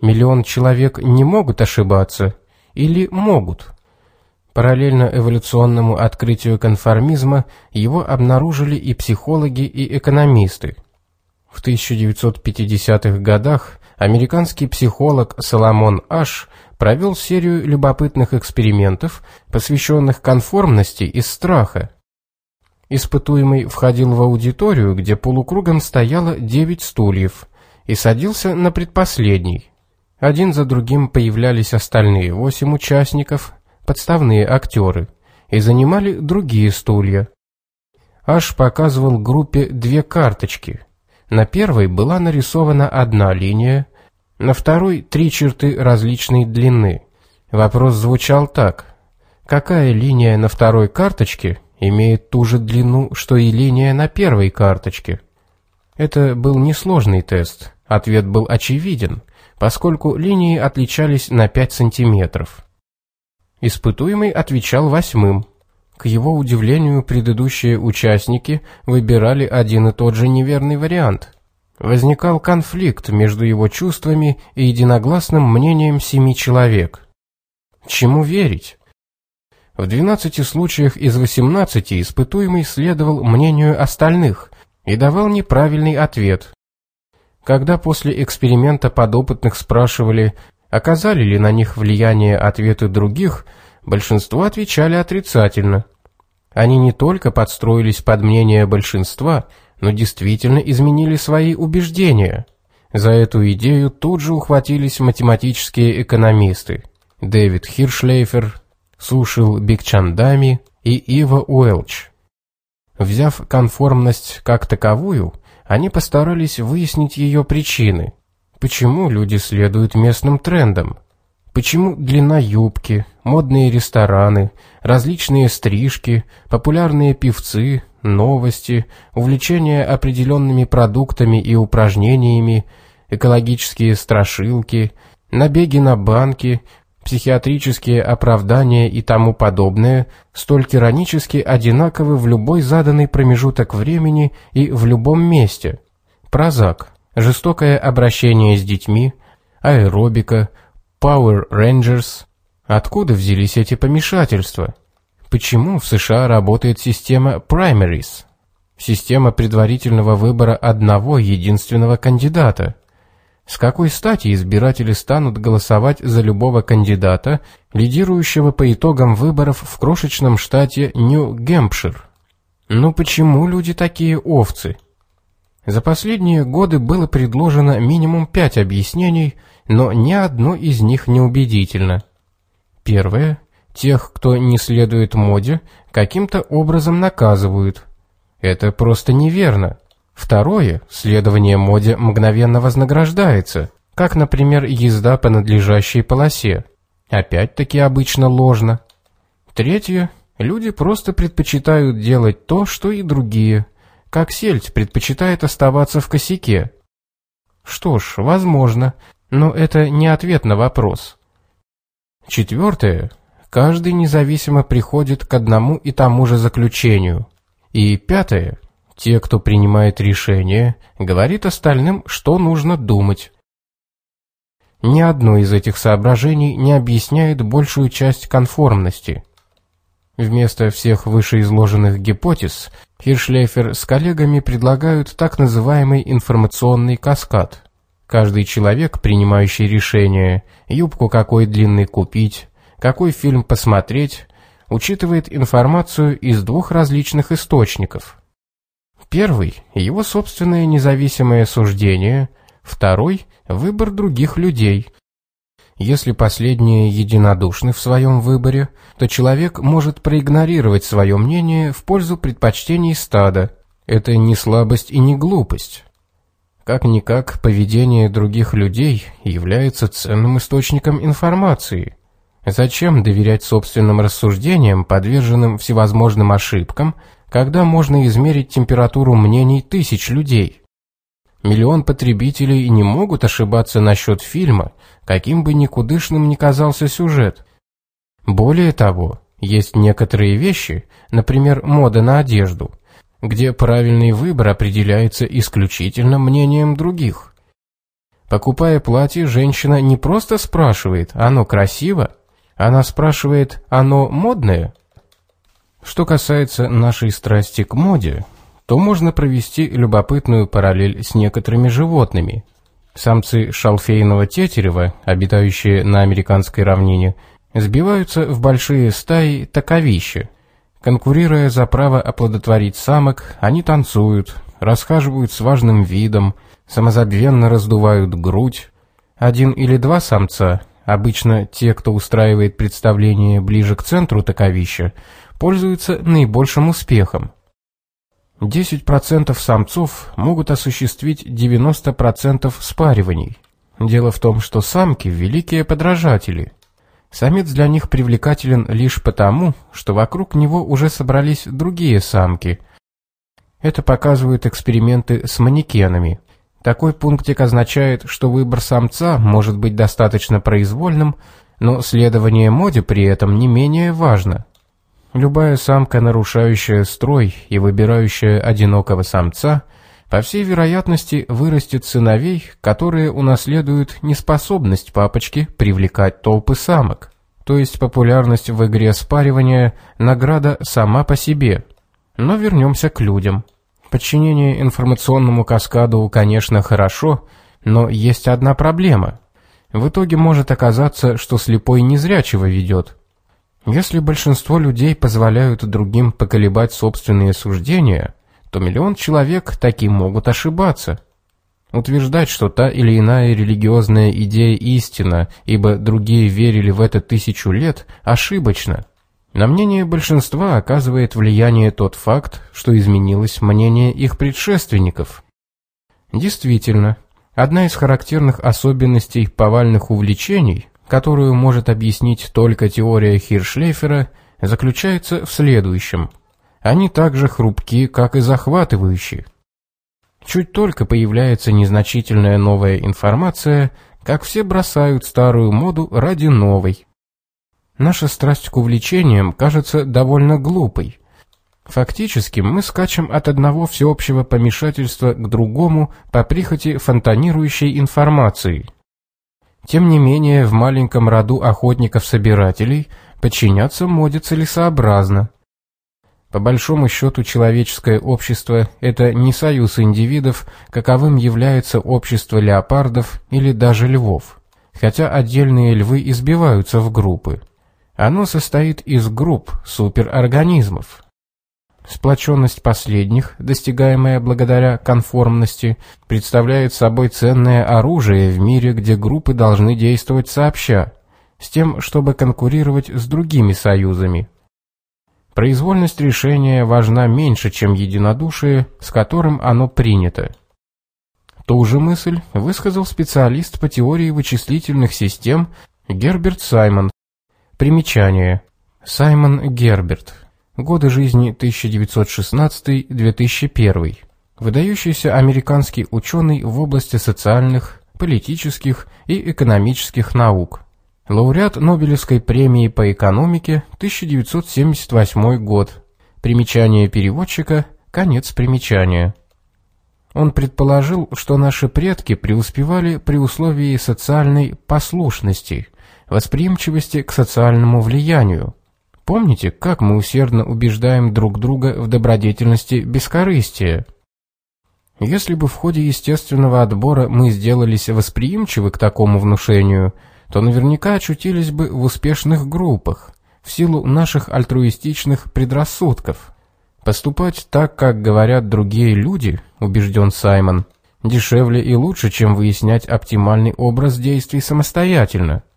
Миллион человек не могут ошибаться или могут? Параллельно эволюционному открытию конформизма его обнаружили и психологи, и экономисты. В 1950-х годах американский психолог Соломон Аш провел серию любопытных экспериментов, посвященных конформности из страха. Испытуемый входил в аудиторию, где полукругом стояло девять стульев, и садился на предпоследний. Один за другим появлялись остальные восемь участников, подставные актеры, и занимали другие стулья. Аш показывал группе две карточки. На первой была нарисована одна линия, на второй три черты различной длины. Вопрос звучал так. Какая линия на второй карточке имеет ту же длину, что и линия на первой карточке? Это был несложный тест. Ответ был очевиден, поскольку линии отличались на 5 сантиметров. Испытуемый отвечал восьмым. К его удивлению, предыдущие участники выбирали один и тот же неверный вариант. Возникал конфликт между его чувствами и единогласным мнением семи человек. Чему верить? В 12 случаях из 18 испытуемый следовал мнению остальных и давал неправильный ответ. Когда после эксперимента подопытных спрашивали, оказали ли на них влияние ответы других, большинство отвечали отрицательно. Они не только подстроились под мнение большинства, но действительно изменили свои убеждения. За эту идею тут же ухватились математические экономисты. Дэвид Хиршлейфер, Сушил Бигчандами и Ива Уэлч. Взяв конформность как таковую, они постарались выяснить ее причины. Почему люди следуют местным трендам? Почему длина юбки, модные рестораны, различные стрижки, популярные певцы, новости, увлечение определенными продуктами и упражнениями, экологические страшилки, набеги на банки, психиатрические оправдания и тому подобное столь тиранически одинаковы в любой заданный промежуток времени и в любом месте. Прозак, жестокое обращение с детьми, аэробика, Power Rangers. Откуда взялись эти помешательства? Почему в США работает система primaries? Система предварительного выбора одного единственного кандидата – с какой стати избиратели станут голосовать за любого кандидата, лидирующего по итогам выборов в крошечном штате Нью-Гэмпшир? Ну почему люди такие овцы? За последние годы было предложено минимум пять объяснений, но ни одно из них не убедительно. Первое. Тех, кто не следует моде, каким-то образом наказывают. Это просто неверно. Второе, следование моде мгновенно вознаграждается, как, например, езда по надлежащей полосе. Опять-таки обычно ложно. Третье, люди просто предпочитают делать то, что и другие, как сельдь предпочитает оставаться в косяке. Что ж, возможно, но это не ответ на вопрос. Четвертое, каждый независимо приходит к одному и тому же заключению. И пятое, те, кто принимает решения, говорит остальным, что нужно думать. Ни одно из этих соображений не объясняет большую часть конформности. Вместо всех вышеизложенных гипотез Хиршлейфер с коллегами предлагают так называемый информационный каскад. Каждый человек, принимающий решение, юбку какой длины купить, какой фильм посмотреть, учитывает информацию из двух различных источников – Первый – его собственное независимое суждение, второй – выбор других людей. Если последние единодушны в своем выборе, то человек может проигнорировать свое мнение в пользу предпочтений стада. Это не слабость и не глупость. Как-никак, поведение других людей является ценным источником информации. Зачем доверять собственным рассуждениям, подверженным всевозможным ошибкам, когда можно измерить температуру мнений тысяч людей. Миллион потребителей не могут ошибаться насчет фильма, каким бы никудышным ни казался сюжет. Более того, есть некоторые вещи, например, мода на одежду, где правильный выбор определяется исключительно мнением других. Покупая платье, женщина не просто спрашивает, оно красиво, она спрашивает, оно модное? Что касается нашей страсти к моде, то можно провести любопытную параллель с некоторыми животными. Самцы шалфейного тетерева, обитающие на американской равнине, сбиваются в большие стаи таковища. Конкурируя за право оплодотворить самок, они танцуют, расхаживают с важным видом, самозабвенно раздувают грудь. Один или два самца, обычно те, кто устраивает представление ближе к центру таковища, пользуются наибольшим успехом. 10% самцов могут осуществить 90% спариваний. Дело в том, что самки – великие подражатели. Самец для них привлекателен лишь потому, что вокруг него уже собрались другие самки. Это показывают эксперименты с манекенами. Такой пунктик означает, что выбор самца может быть достаточно произвольным, но следование моде при этом не менее важно. Любая самка, нарушающая строй и выбирающая одинокого самца, по всей вероятности вырастет сыновей, которые унаследуют неспособность папочки привлекать толпы самок. То есть популярность в игре спаривания – награда сама по себе. Но вернемся к людям. Подчинение информационному каскаду, конечно, хорошо, но есть одна проблема. В итоге может оказаться, что слепой незрячего ведет. Если большинство людей позволяют другим поколебать собственные суждения, то миллион человек таким могут ошибаться. Утверждать, что та или иная религиозная идея истина, ибо другие верили в это тысячу лет, ошибочно. На мнение большинства оказывает влияние тот факт, что изменилось мнение их предшественников. Действительно, одна из характерных особенностей повальных увлечений, которую может объяснить только теория Хиршлейфера, заключается в следующем. Они так же хрупки, как и захватывающие. Чуть только появляется незначительная новая информация, как все бросают старую моду ради новой. Наша страсть к увлечениям кажется довольно глупой. Фактически мы скачем от одного всеобщего помешательства к другому по прихоти фонтанирующей информации – тем не менее, в маленьком роду охотников-собирателей подчиняться моде целесообразно. По большому счету, человеческое общество – это не союз индивидов, каковым является общество леопардов или даже львов, хотя отдельные львы избиваются в группы. Оно состоит из групп суперорганизмов, Сплоченность последних, достигаемая благодаря конформности, представляет собой ценное оружие в мире, где группы должны действовать сообща, с тем, чтобы конкурировать с другими союзами. Произвольность решения важна меньше, чем единодушие, с которым оно принято. Ту же мысль высказал специалист по теории вычислительных систем Герберт Саймон. Примечание. Саймон Герберт Годы жизни 1916-2001. Выдающийся американский ученый в области социальных, политических и экономических наук. Лауреат Нобелевской премии по экономике 1978 год. Примечание переводчика, конец примечания. Он предположил, что наши предки преуспевали при условии социальной послушности, восприимчивости к социальному влиянию, Помните, как мы усердно убеждаем друг друга в добродетельности бескорыстия? Если бы в ходе естественного отбора мы сделались восприимчивы к такому внушению, то наверняка очутились бы в успешных группах, в силу наших альтруистичных предрассудков. Поступать так, как говорят другие люди, убежден Саймон, дешевле и лучше, чем выяснять оптимальный образ действий самостоятельно –